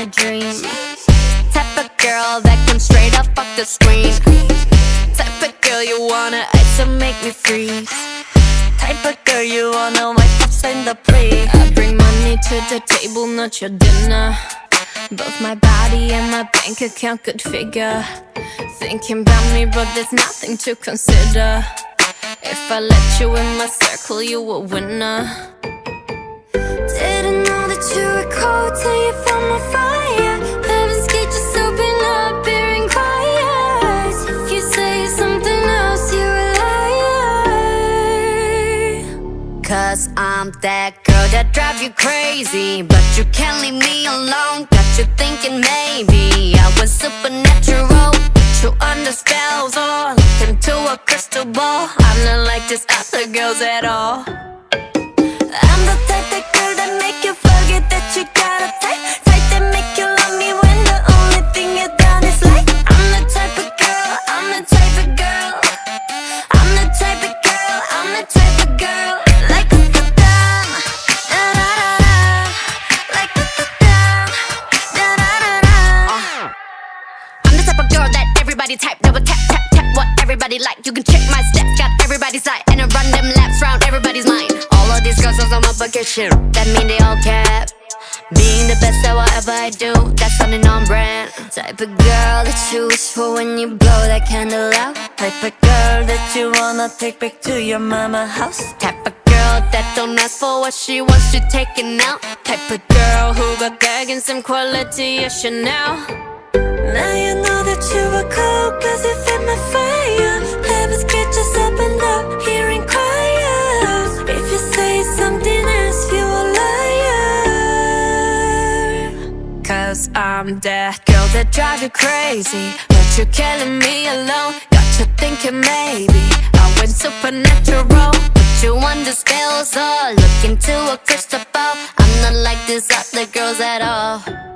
wanna dream. Type of girl that can straight up fuck the screen. Type of girl you wanna ice and make me freeze. Type of girl you wanna wipe up in the plate. I bring money to the table, not your dinner. Both my body and my bank account could figure. Thinking about me, but there's nothing to consider. If I let you in my circle, you a winner. Didn't know that you were cold Cause I'm that girl that drive you crazy. But you can't leave me alone. Got you thinking maybe I was supernatural. Put you under spells or look into a crystal ball. I'm not like these other girls at all. Type of girl that everybody type would tap tap tap what everybody like. You can check my steps, got everybody's eye, and I run them laps round everybody's mind. All of these girls on my bucket shit, that mean they all cap. Being the best at whatever I do, that's something on brand. Type of girl that you wish for when you blow that candle out. Type of girl that you wanna take back to your mama house. Type of girl that don't ask for what she wants, you taking out. Type of girl who got and some quality, yeah, Chanel. Now you you were cold fed my fire. Heaven's just opened up Hearing choirs. If you say something else You a I'm that girl that you crazy But you're killing me alone. Got you thinking maybe I went supernatural but you under spells Look into a crystal ball. I'm not like these other girls at all.